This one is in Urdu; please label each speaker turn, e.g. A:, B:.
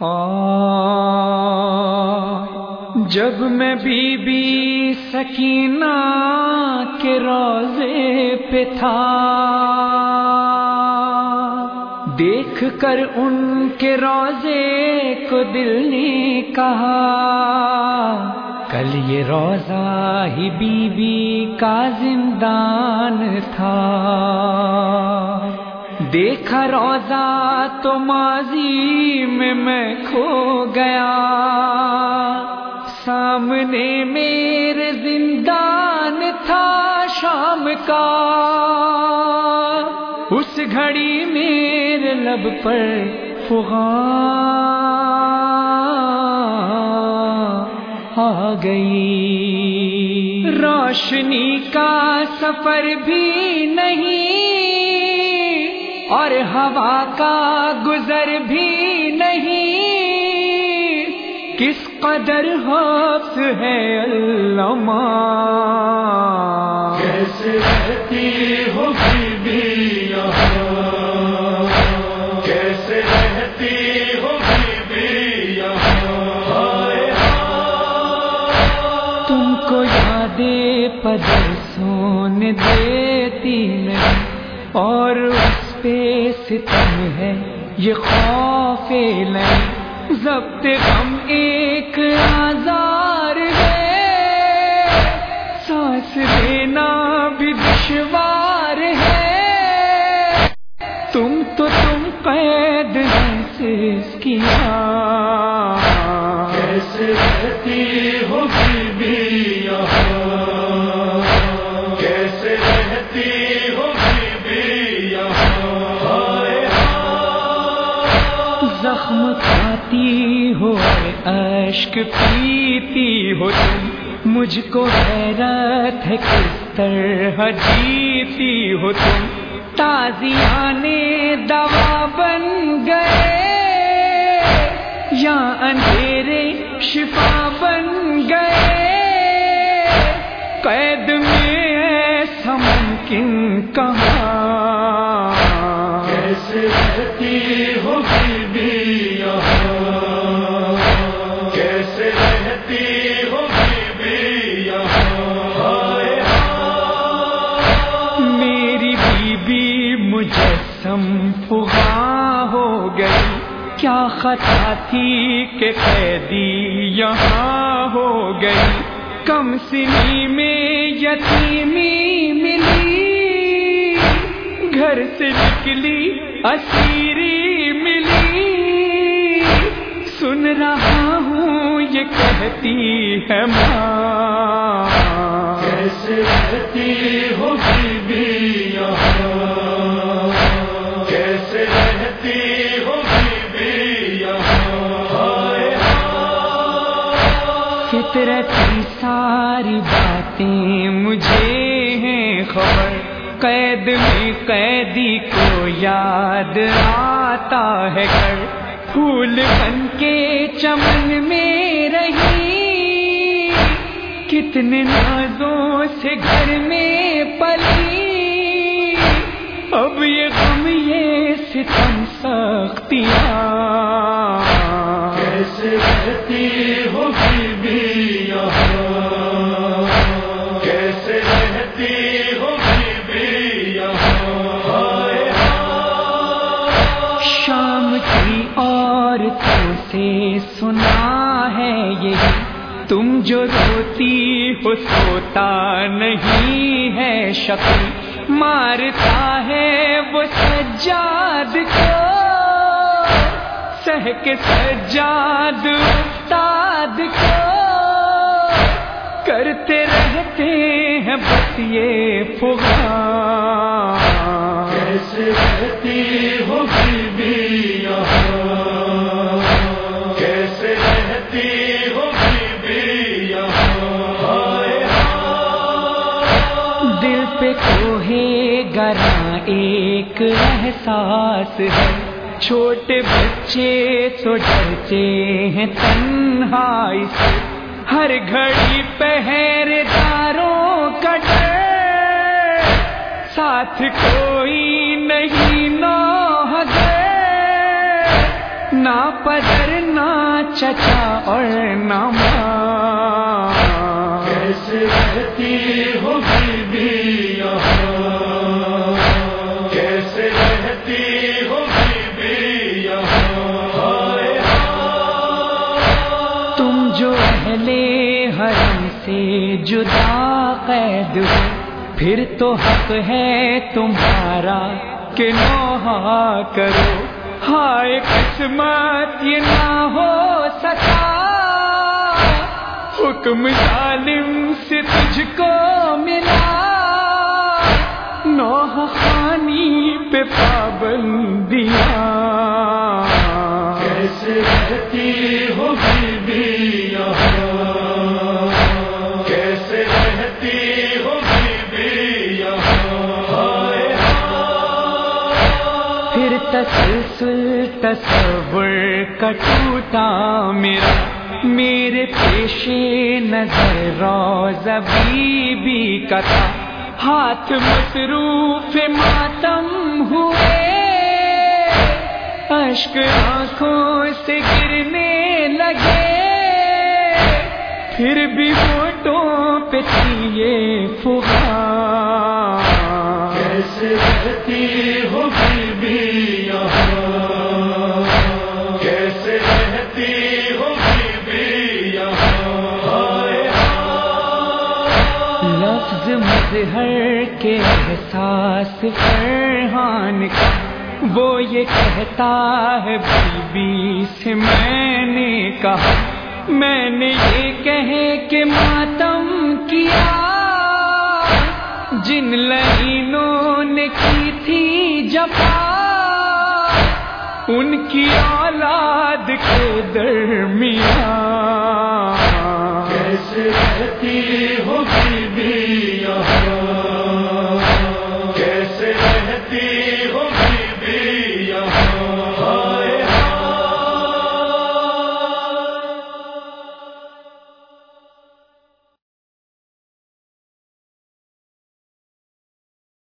A: ہاں، جب میں بی بی سکینہ کے روزے پہ تھا، دیکھ کر ان کے روزے کو دل نے کہا، کل یہ روزہ ہی بی بی کا زندان تھا۔ دیکھا روزہ تو ماضی میں میں کھو گیا۔ سامنے میرے زندان تھا شام کا۔ اس گھڑی میرے لب پر فغان آ گئی۔ روشنی کا سفر بھی نہیں اور ہوا کا گزر بھی نہیں۔ کس قدر حفظ ہے اللہ۔
B: کیسے رہتی ہوگی بھی یہاں؟ کیسے رہتی ہوگی بھی یہاں؟
A: تم کو یاد پدر دیتی نہیں اور اس پہ ستم ہے، یہ خوف ضبط غم ایک آزار ہے۔ سانس دینا بھی دشوار ہے۔ تم تو تم قید اس کیا
B: کیسے
A: اشک پیتی ہو تم، مجھ کو حیرت ہے کس طرح جیتی ہو تم۔ تازیانے دوا بن گئے، یا اندھیرے شفا خطا تھی کہ قیدی یہاں ہو گئی۔ کم سنی میں یتیمی ملی۔ گھر سے نکلی اسیری ملی۔ سن رہا ہوں یہ کہتی ہے ماں۔
B: کیسے رہتی ہوگی بھی؟
A: ساری باتیں مجھے ہیں خبر۔ قید میں قیدی کو یاد آتا ہے گھر۔ پھول بن کے چمن میں رہی۔ کتنے نازوں سے گھر میں پلی۔ اب یہ غم یہ ستم سختیاں عورتوں سے سنا ہے یہی تم جو روتی ہو سوتا نہیں ہے شکل مارتا ہے وہ سجاد کو۔ سہ کے سجاد استاد کو۔ کرتے رہتے ہیں بس یہ فغاں۔
B: کیسے رہتی ہوگی
A: پہ کوہے گرا، ایک احساس ہے۔ چھوٹے بچے تو ڈرتے ہیں تنہائی سے۔ ہر گھڑی پہر داروں کا ڈر۔ ساتھ کوئی نہیں نہ نہ پدر، نہ چچا اور نہ ماں۔
B: کیسے رہتی
A: حرم سے جدا قید ہو۔ پھر تو حق ہے تمہارا کہ نوحا کرو۔ ہائے قسمت، یہ نہ ہو سکا۔ حکم ظالم سے تجھ کو ملا۔ نوح خانی پہ پابندیاں۔
B: کیسے رہتی ہو بیوی
A: تصور کا ٹوٹا میرا، میرے پیش نظر روز بی کا تھا۔ ہاتھ مصروف ماتم ہوئے۔ اشک آنکھوں سے گرنے لگے۔ پھر بھی فوٹوں پہ تھی یہ فغان۔
B: کیسے
A: مظہر کے احساس فرحان کا۔ وہ یہ کہتا ہے بی بی سے میں نے کہا۔ میں نے یہ کہے کہ ماتم کیا۔ جن لائنوں نے کی تھی جپا ان کی اولاد کے درمیان۔
B: کیسے رہتی ہو